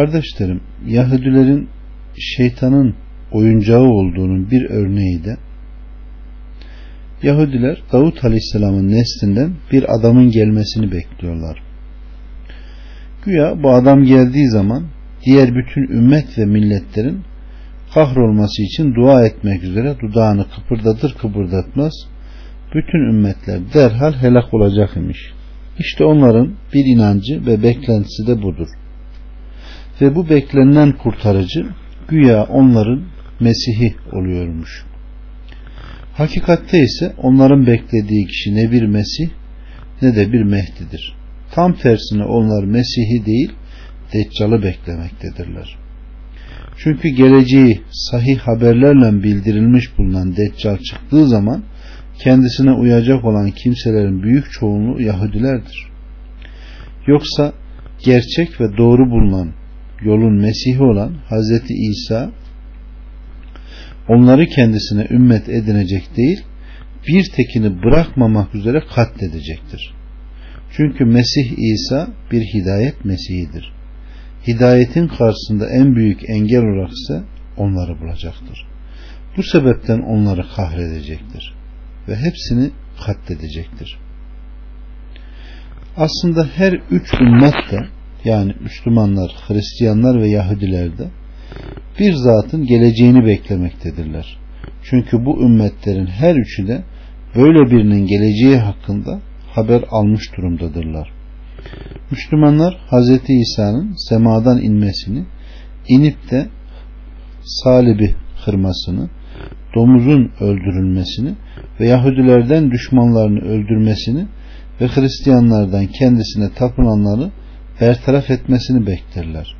Kardeşlerim, Yahudilerin şeytanın oyuncağı olduğunun bir örneği de Yahudiler Davut Aleyhisselam'ın neslinden bir adamın gelmesini bekliyorlar. Güya bu adam geldiği zaman diğer bütün ümmet ve milletlerin kahrolması için dua etmek üzere dudağını kıpırdatır kıpırdatmaz bütün ümmetler derhal helak olacak imiş. İşte onların bir inancı ve beklentisi de budur. Ve bu beklenen kurtarıcı güya onların Mesih'i oluyormuş. Hakikatte ise onların beklediği kişi ne bir Mesih ne de bir Mehdi'dir. Tam tersine onlar Mesih'i değil Deccal'ı beklemektedirler. Çünkü geleceği sahih haberlerle bildirilmiş bulunan Deccal çıktığı zaman kendisine uyacak olan kimselerin büyük çoğunluğu Yahudilerdir. Yoksa gerçek ve doğru bulunan yolun Mesih'i olan Hazreti İsa onları kendisine ümmet edinecek değil bir tekini bırakmamak üzere katledecektir. Çünkü Mesih İsa bir hidayet Mesih'idir. Hidayetin karşısında en büyük engel olarak ise onları bulacaktır. Bu sebepten onları kahredecektir ve hepsini katledecektir. Aslında her üç ümmet de yani Müslümanlar, Hristiyanlar ve Yahudiler de bir zatın geleceğini beklemektedirler. Çünkü bu ümmetlerin her üçü de böyle birinin geleceği hakkında haber almış durumdadırlar. Müslümanlar Hz. İsa'nın semadan inmesini, inip de salibi kırmasını, domuzun öldürülmesini ve Yahudilerden düşmanlarını öldürmesini ve Hristiyanlardan kendisine tapınanları bertaraf etmesini beklerler.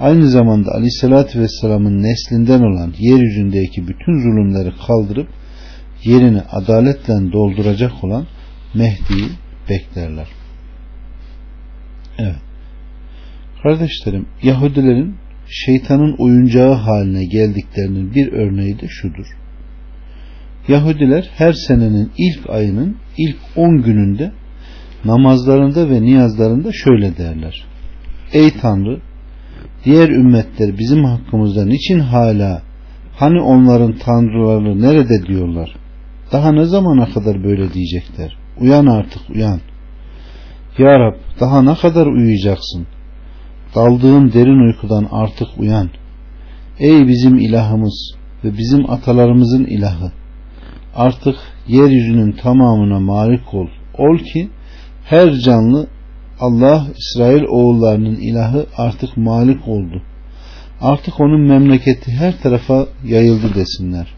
Aynı zamanda Aleyhisselatü Vesselam'ın neslinden olan yeryüzündeki bütün zulümleri kaldırıp yerini adaletle dolduracak olan Mehdi'yi beklerler. Evet. Kardeşlerim, Yahudilerin şeytanın oyuncağı haline geldiklerinin bir örneği de şudur. Yahudiler her senenin ilk ayının ilk on gününde namazlarında ve niyazlarında şöyle derler. Ey Tanrı diğer ümmetler bizim hakkımızda niçin hala hani onların tanrıları nerede diyorlar. Daha ne zamana kadar böyle diyecekler. Uyan artık uyan. Ya Rab daha ne kadar uyuyacaksın? Daldığın derin uykudan artık uyan. Ey bizim ilahımız ve bizim atalarımızın ilahı. Artık yeryüzünün tamamına malik ol. Ol ki her canlı Allah İsrail oğullarının ilahı artık malik oldu. Artık onun memleketi her tarafa yayıldı desinler.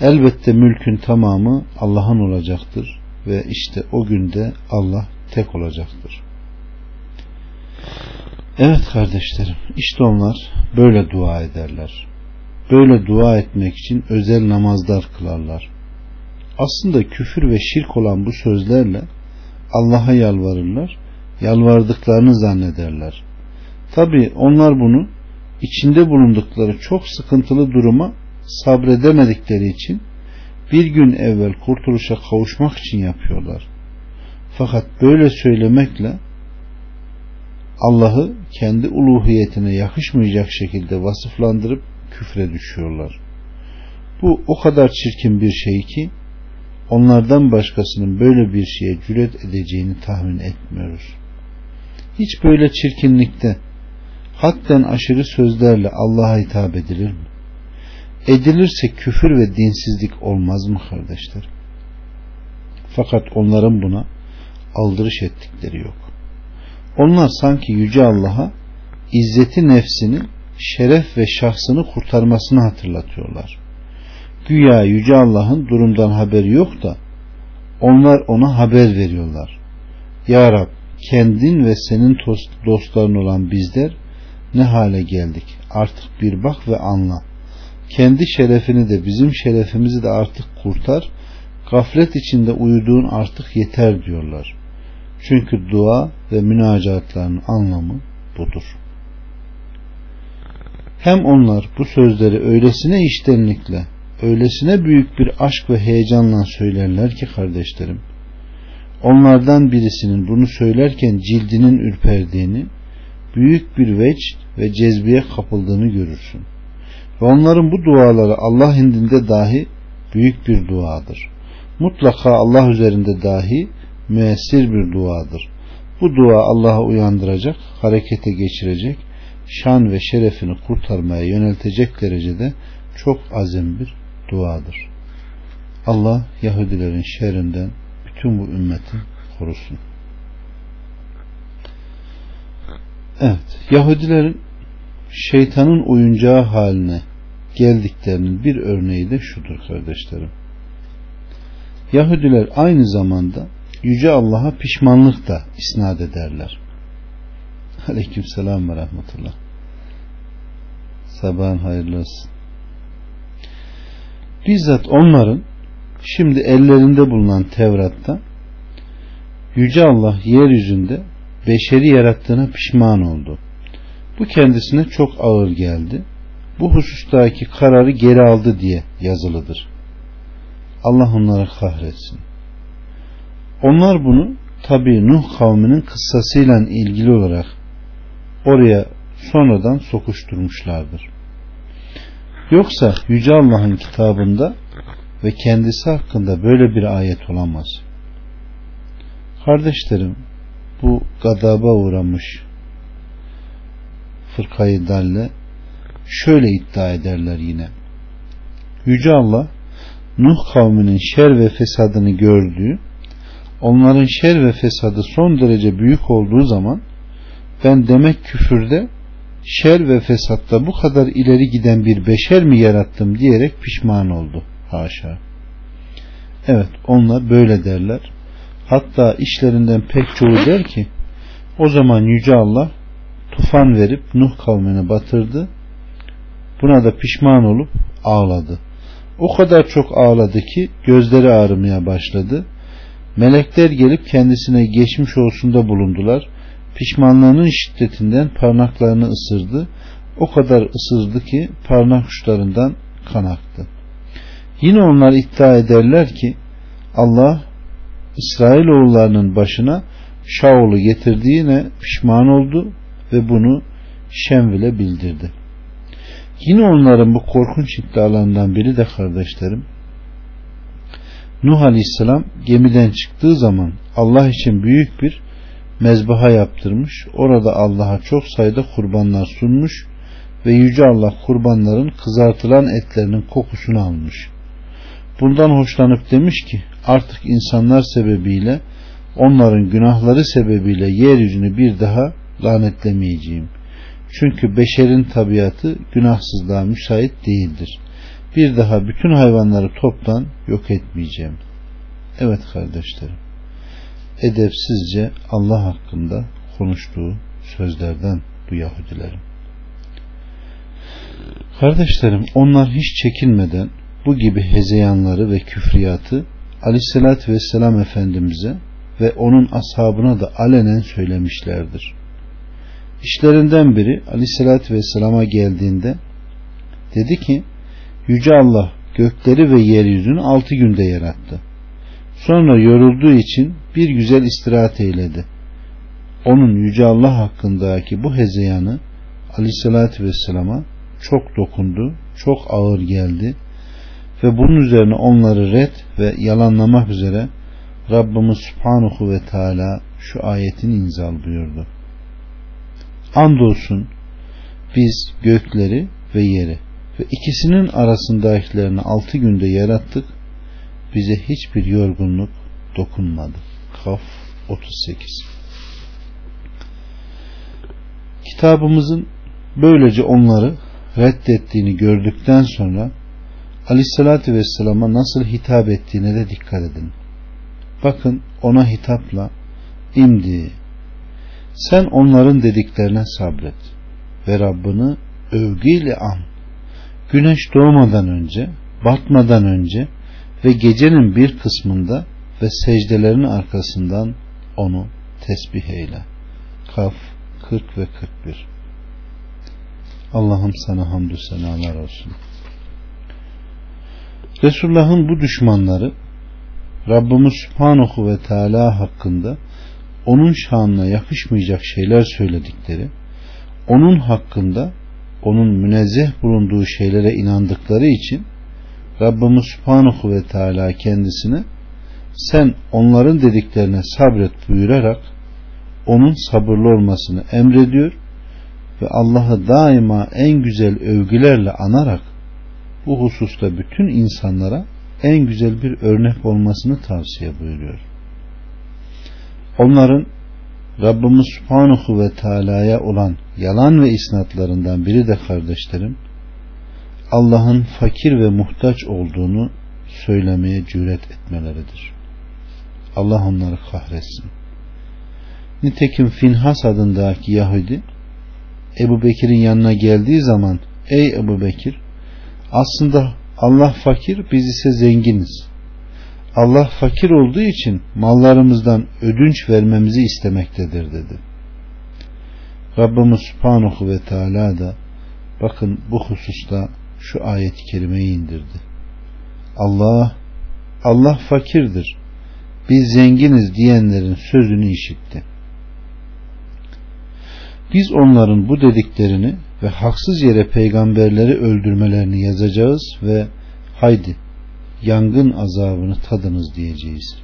Elbette mülkün tamamı Allah'ın olacaktır ve işte o günde Allah tek olacaktır. Evet kardeşlerim işte onlar böyle dua ederler. Böyle dua etmek için özel namazlar kılarlar. Aslında küfür ve şirk olan bu sözlerle Allah'a yalvarırlar. Yalvardıklarını zannederler. Tabi onlar bunu içinde bulundukları çok sıkıntılı duruma sabredemedikleri için bir gün evvel kurtuluşa kavuşmak için yapıyorlar. Fakat böyle söylemekle Allah'ı kendi uluhiyetine yakışmayacak şekilde vasıflandırıp küfre düşüyorlar. Bu o kadar çirkin bir şey ki onlardan başkasının böyle bir şeye cüret edeceğini tahmin etmiyoruz. Hiç böyle çirkinlikte hatten aşırı sözlerle Allah'a hitap edilir mi? Edilirse küfür ve dinsizlik olmaz mı kardeşler? Fakat onların buna aldırış ettikleri yok. Onlar sanki Yüce Allah'a izzeti nefsini, şeref ve şahsını kurtarmasını hatırlatıyorlar. Güya Yüce Allah'ın durumdan haberi yok da onlar ona haber veriyorlar. Ya Rab kendin ve senin dostların olan bizler ne hale geldik artık bir bak ve anla. Kendi şerefini de bizim şerefimizi de artık kurtar. Gaflet içinde uyuduğun artık yeter diyorlar. Çünkü dua ve münacatların anlamı budur. Hem onlar bu sözleri öylesine iştenlikle öylesine büyük bir aşk ve heyecanla söylerler ki kardeşlerim onlardan birisinin bunu söylerken cildinin ürperdiğini büyük bir veç ve cezbiye kapıldığını görürsün. Ve onların bu duaları Allah indinde dahi büyük bir duadır. Mutlaka Allah üzerinde dahi müessir bir duadır. Bu dua Allah'a uyandıracak, harekete geçirecek, şan ve şerefini kurtarmaya yöneltecek derecede çok azim bir duadır. Allah Yahudilerin şerrinden bütün bu ümmeti korusun. Evet, Yahudilerin şeytanın oyuncağı haline geldiklerinin bir örneği de şudur kardeşlerim. Yahudiler aynı zamanda Yüce Allah'a pişmanlık da isnat ederler. Aleyküm selam ve rahmetullah. Sabahın hayırlı olsun. Bizzat onların şimdi ellerinde bulunan Tevrat'ta Yüce Allah yeryüzünde beşeri yarattığına pişman oldu. Bu kendisine çok ağır geldi. Bu husustaki kararı geri aldı diye yazılıdır. Allah onları kahretsin. Onlar bunu tabi Nuh kavminin kıssasıyla ilgili olarak oraya sonradan sokuşturmuşlardır. Yoksa Yüce Allah'ın kitabında ve kendisi hakkında böyle bir ayet olamaz. Kardeşlerim bu gadaba uğramış fırkayı dalle şöyle iddia ederler yine. Yüce Allah Nuh kavminin şer ve fesadını gördüğü onların şer ve fesadı son derece büyük olduğu zaman ben demek küfürde şer ve fesatta bu kadar ileri giden bir beşer mi yarattım diyerek pişman oldu. Haşa. Evet onlar böyle derler. Hatta işlerinden pek çoğu der ki o zaman Yüce Allah tufan verip Nuh kavmini batırdı. Buna da pişman olup ağladı. O kadar çok ağladı ki gözleri ağrımaya başladı. Melekler gelip kendisine geçmiş olsunda bulundular. Pişmanlığının şiddetinden parmaklarını ısırdı. O kadar ısırdı ki parmak uçlarından kan aktı. Yine onlar iddia ederler ki Allah İsrailoğullarının başına Şaul'u getirdiğine pişman oldu ve bunu Şemvil'e bildirdi. Yine onların bu korkunç iddialarından biri de kardeşlerim Nuh Aleyhisselam gemiden çıktığı zaman Allah için büyük bir mezbaha yaptırmış. Orada Allah'a çok sayıda kurbanlar sunmuş ve Yüce Allah kurbanların kızartılan etlerinin kokusunu almış. Bundan hoşlanıp demiş ki artık insanlar sebebiyle onların günahları sebebiyle yeryüzünü bir daha lanetlemeyeceğim. Çünkü beşerin tabiatı günahsızlığa müsait değildir. Bir daha bütün hayvanları toptan yok etmeyeceğim. Evet kardeşlerim. Edepsizce Allah hakkında konuştuğu sözlerden bu Yahudilerin. Kardeşlerim onlar hiç çekinmeden bu gibi hezeyanları ve küfriyatı aleyhissalatü vesselam Efendimiz'e ve onun ashabına da alenen söylemişlerdir. İşlerinden biri aleyhissalatü vesselama geldiğinde dedi ki Yüce Allah gökleri ve yeryüzünü altı günde yarattı. Sonra yorulduğu için bir güzel istirahat eyledi. Onun Yüce Allah hakkındaki bu hezeyanı aleyhissalatü vesselama çok dokundu, çok ağır geldi ve bunun üzerine onları red ve yalanlamak üzere Rabbimiz Subhanahu ve Teala şu ayetin inzal buyurdu. Andolsun biz gökleri ve yeri ve ikisinin arasındakilerini altı günde yarattık. Bize hiçbir yorgunluk dokunmadı. Kaf 38 Kitabımızın böylece onları reddettiğini gördükten sonra Aleyhisselatü Vesselam'a nasıl hitap ettiğine de dikkat edin. Bakın ona hitapla imdi. Sen onların dediklerine sabret ve Rabbini övgüyle an. Güneş doğmadan önce, batmadan önce ve gecenin bir kısmında ve secdelerin arkasından onu tesbih eyle. Kaf 40 ve 41 Allah'ım sana hamdü senalar olsun. Resulullah'ın bu düşmanları Rabbimiz Subhanahu ve Teala hakkında onun şanına yakışmayacak şeyler söyledikleri onun hakkında onun münezzeh bulunduğu şeylere inandıkları için Rabbimiz Subhanahu ve Teala kendisine sen onların dediklerine sabret buyurarak onun sabırlı olmasını emrediyor ve Allah'ı daima en güzel övgülerle anarak bu hususta bütün insanlara en güzel bir örnek olmasını tavsiye buyuruyor. Onların Rabbimiz Subhanahu ve Teala'ya olan yalan ve isnatlarından biri de kardeşlerim Allah'ın fakir ve muhtaç olduğunu söylemeye cüret etmeleridir. Allah onları kahretsin. Nitekim Finhas adındaki Yahudi Ebu Bekir'in yanına geldiği zaman ey Ebu Bekir aslında Allah fakir biz ise zenginiz. Allah fakir olduğu için mallarımızdan ödünç vermemizi istemektedir dedi. Rabbimiz Subhanahu ve Teala da bakın bu hususta şu ayet-i kerimeyi indirdi. Allah Allah fakirdir. Biz zenginiz diyenlerin sözünü işitti. Biz onların bu dediklerini ve haksız yere peygamberleri öldürmelerini yazacağız ve haydi yangın azabını tadınız diyeceğiz.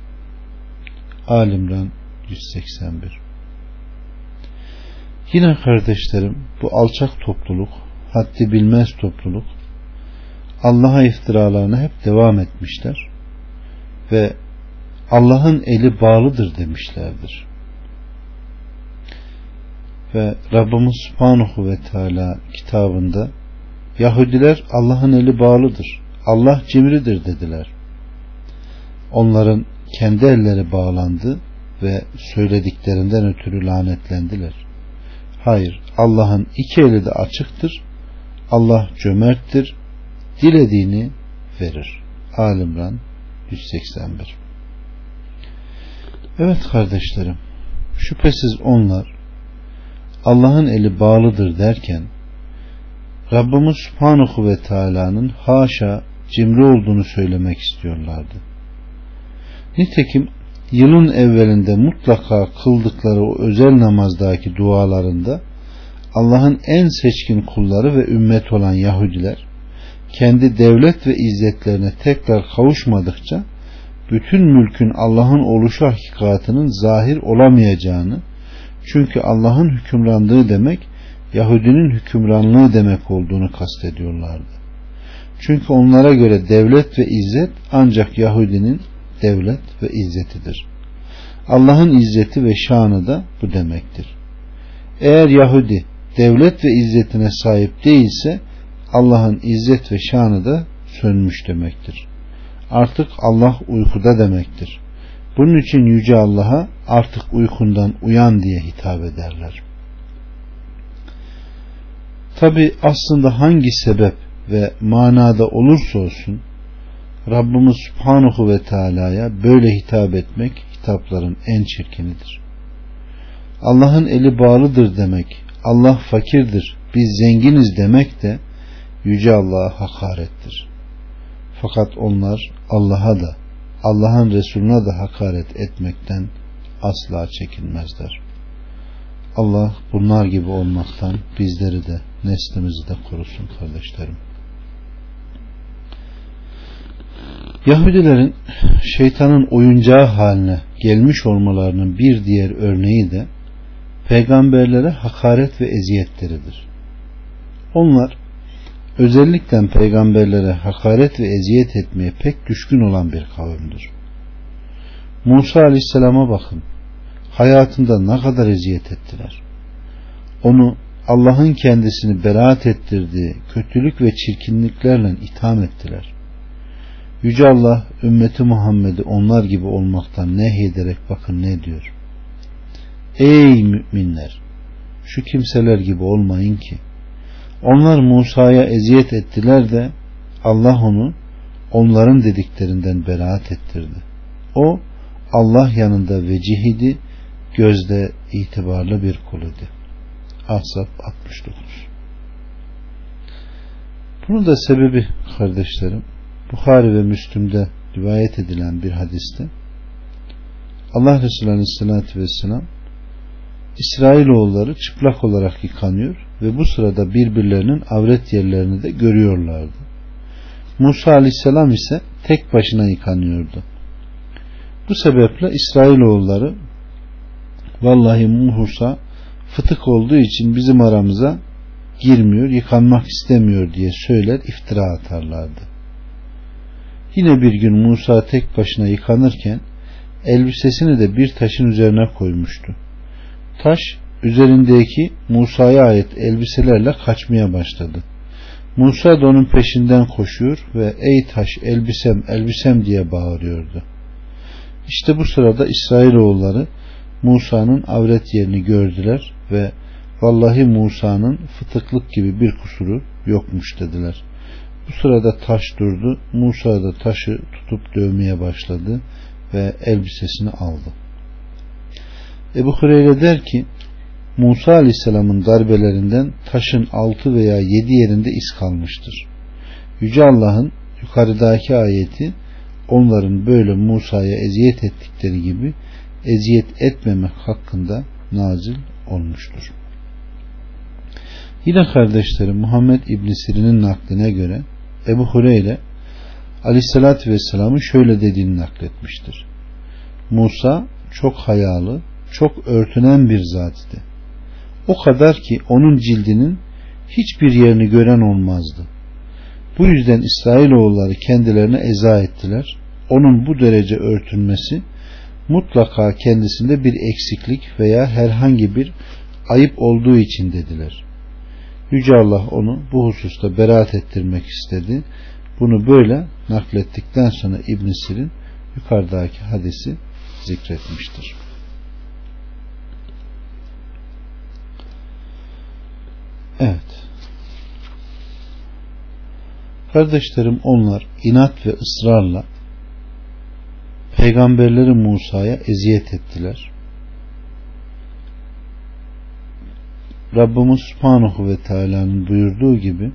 Alimran 181 Yine kardeşlerim bu alçak topluluk, haddi bilmez topluluk Allah'a iftiralarına hep devam etmişler ve Allah'ın eli bağlıdır demişlerdir. Ve Rabbimiz Subhanahu ve Teala kitabında Yahudiler Allah'ın eli bağlıdır. Allah cimridir dediler. Onların kendi elleri bağlandı ve söylediklerinden ötürü lanetlendiler. Hayır, Allah'ın iki eli de açıktır. Allah cömerttir. Dilediğini verir. Alimran 181 Evet kardeşlerim, şüphesiz onlar Allah'ın eli bağlıdır derken Rabbimiz Subhanahu ve Teala'nın haşa cimri olduğunu söylemek istiyorlardı. Nitekim yılın evvelinde mutlaka kıldıkları o özel namazdaki dualarında Allah'ın en seçkin kulları ve ümmet olan Yahudiler kendi devlet ve izzetlerine tekrar kavuşmadıkça bütün mülkün Allah'ın oluşu hakikatının zahir olamayacağını çünkü Allah'ın hükümranlığı demek Yahudinin hükümranlığı demek olduğunu kastediyorlardı. Çünkü onlara göre devlet ve izzet ancak Yahudinin devlet ve izzetidir. Allah'ın izzeti ve şanı da bu demektir. Eğer Yahudi devlet ve izzetine sahip değilse Allah'ın izzet ve şanı da sönmüş demektir. Artık Allah uykuda demektir. Bunun için Yüce Allah'a artık uykundan uyan diye hitap ederler. Tabi aslında hangi sebep ve manada olursa olsun Rabbimiz Subhanahu ve Teala'ya böyle hitap etmek hitapların en çirkinidir. Allah'ın eli bağlıdır demek, Allah fakirdir, biz zenginiz demek de Yüce Allah'a hakarettir. Fakat onlar Allah'a da Allah'ın Resulüne de hakaret etmekten asla çekinmezler. Allah bunlar gibi olmaktan bizleri de neslimizi de korusun kardeşlerim. Yahudilerin şeytanın oyuncağı haline gelmiş olmalarının bir diğer örneği de peygamberlere hakaret ve eziyetleridir. Onlar özellikle peygamberlere hakaret ve eziyet etmeye pek düşkün olan bir kavimdir. Musa aleyhisselama bakın. Hayatında ne kadar eziyet ettiler. Onu Allah'ın kendisini beraat ettirdiği kötülük ve çirkinliklerle itham ettiler. Yüce Allah ümmeti Muhammed'i onlar gibi olmaktan nehyederek bakın ne diyor. Ey müminler! Şu kimseler gibi olmayın ki onlar Musa'ya eziyet ettiler de Allah onu onların dediklerinden beraat ettirdi. O Allah yanında vecihidi, gözde itibarlı bir kul idi. Ahzab 69 Bunun da sebebi kardeşlerim Bukhari ve Müslüm'de rivayet edilen bir hadiste Allah Resulü Aleyhisselatü Vesselam İsrailoğulları çıplak olarak yıkanıyor ve bu sırada birbirlerinin avret yerlerini de görüyorlardı. Musa aleyhisselam ise tek başına yıkanıyordu. Bu sebeple İsrailoğulları vallahi Musa fıtık olduğu için bizim aramıza girmiyor, yıkanmak istemiyor diye söyler, iftira atarlardı. Yine bir gün Musa tek başına yıkanırken elbisesini de bir taşın üzerine koymuştu. Taş üzerindeki Musa'ya ait elbiselerle kaçmaya başladı. Musa da onun peşinden koşuyor ve ey taş elbisem elbisem diye bağırıyordu. İşte bu sırada İsrailoğulları Musa'nın avret yerini gördüler ve vallahi Musa'nın fıtıklık gibi bir kusuru yokmuş dediler. Bu sırada taş durdu. Musa da taşı tutup dövmeye başladı ve elbisesini aldı. Ebu Hureyre der ki Musa Aleyhisselam'ın darbelerinden taşın altı veya yedi yerinde iz kalmıştır. Yüce Allah'ın yukarıdaki ayeti onların böyle Musa'ya eziyet ettikleri gibi eziyet etmemek hakkında nazil olmuştur. Yine kardeşlerim Muhammed İbn Sirin'in nakline göre Ebu Hureyre Aleyhisselatü Vesselam'ın şöyle dediğini nakletmiştir. Musa çok hayalı, çok örtünen bir zat idi. O kadar ki onun cildinin hiçbir yerini gören olmazdı. Bu yüzden İsrailoğulları kendilerine eza ettiler. Onun bu derece örtünmesi mutlaka kendisinde bir eksiklik veya herhangi bir ayıp olduğu için dediler. Yüce Allah onu bu hususta beraat ettirmek istedi. Bunu böyle naklettikten sonra İbn Sirin yukarıdaki hadisi zikretmiştir. Evet. Kardeşlerim onlar inat ve ısrarla peygamberleri Musa'ya eziyet ettiler. Rabbimiz Subhanahu ve Teala'nın buyurduğu gibi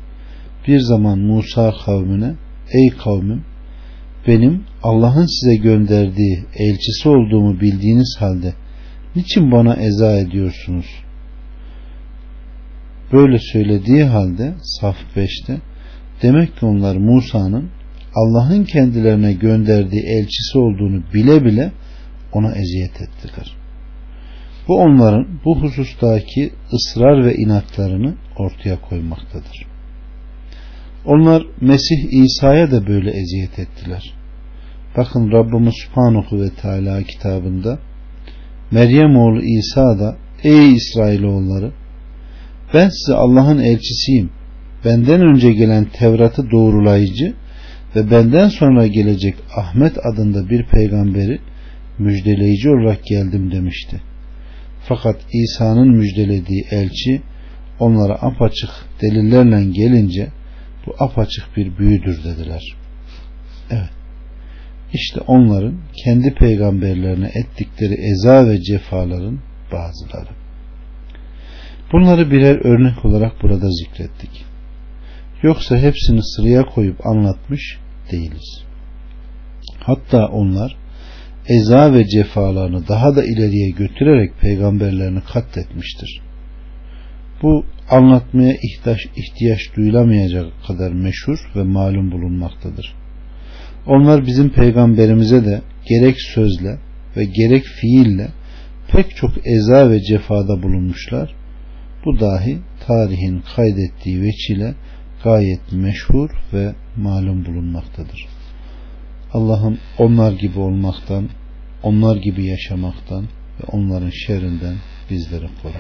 bir zaman Musa kavmine ey kavmim benim Allah'ın size gönderdiği elçisi olduğumu bildiğiniz halde niçin bana eza ediyorsunuz? Böyle söylediği halde Saf 5'te demek ki onlar Musa'nın Allah'ın kendilerine gönderdiği elçisi olduğunu bile bile ona eziyet ettiler. Bu onların bu husustaki ısrar ve inatlarını ortaya koymaktadır. Onlar Mesih İsa'ya da böyle eziyet ettiler. Bakın Rabbimiz Subhanahu ve Teala kitabında Meryem oğlu İsa da ey İsrailoğulları ben size Allah'ın elçisiyim. Benden önce gelen Tevrat'ı doğrulayıcı ve benden sonra gelecek Ahmet adında bir peygamberi müjdeleyici olarak geldim demişti. Fakat İsa'nın müjdelediği elçi onlara apaçık delillerle gelince bu apaçık bir büyüdür dediler. Evet. İşte onların kendi peygamberlerine ettikleri eza ve cefaların bazıları. Bunları birer örnek olarak burada zikrettik. Yoksa hepsini sıraya koyup anlatmış değiliz. Hatta onlar eza ve cefalarını daha da ileriye götürerek peygamberlerini katletmiştir. Bu anlatmaya ihtiyaç, ihtiyaç duyulamayacak kadar meşhur ve malum bulunmaktadır. Onlar bizim peygamberimize de gerek sözle ve gerek fiille pek çok eza ve cefada bulunmuşlar. Bu dahi tarihin kaydettiği veçile gayet meşhur ve malum bulunmaktadır. Allah'ım onlar gibi olmaktan, onlar gibi yaşamaktan ve onların şerrinden bizleri koru.